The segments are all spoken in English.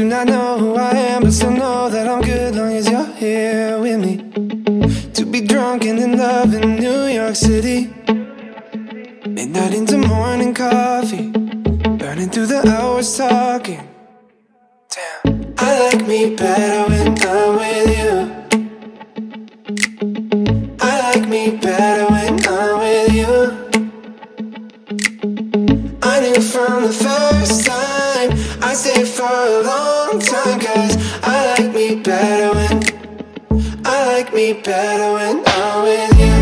know who I am, but still know that I'm good long as you're here with me. To be drunk and in love in New York City. Midnight into morning coffee. Burning through the hours talking. Damn. I like me better when I'm with you. I like me better when I'm with you. I knew from the first time I stayed for a long time Cause I like me better when I like me better when I'm with you.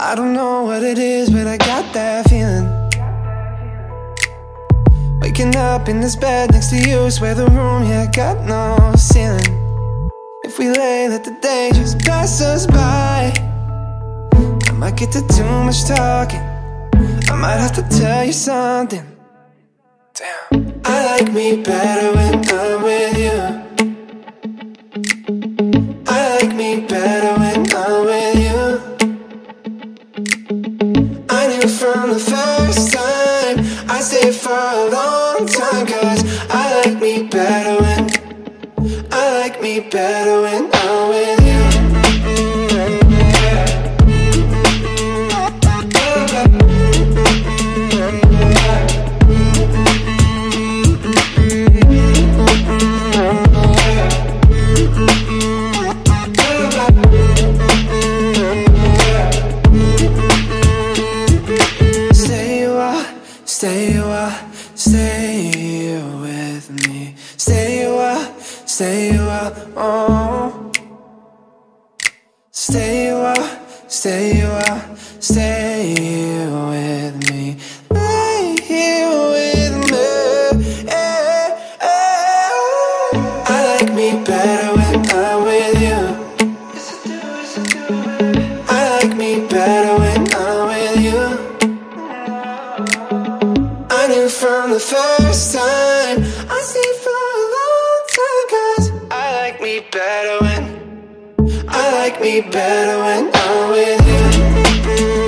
I don't know what it is, Waking up in this bed next to you, swear the room, yeah, got no ceiling. If we lay, let the day just pass us by. I might get to too much talking. I might have to tell you something. Damn. I like me better when I'm with you. I like me better when I'm with you. I knew from the first time I stayed for a long time Cause I like me better when I like me better when I'm with you. Stay a while, stay stay a while, oh. Stay a while, stay a while, stay with me. Lay here with me. eh, eh. I like me better when I'm with you. I like me better when I'm with you. I knew from the first time like me better when I'm with you.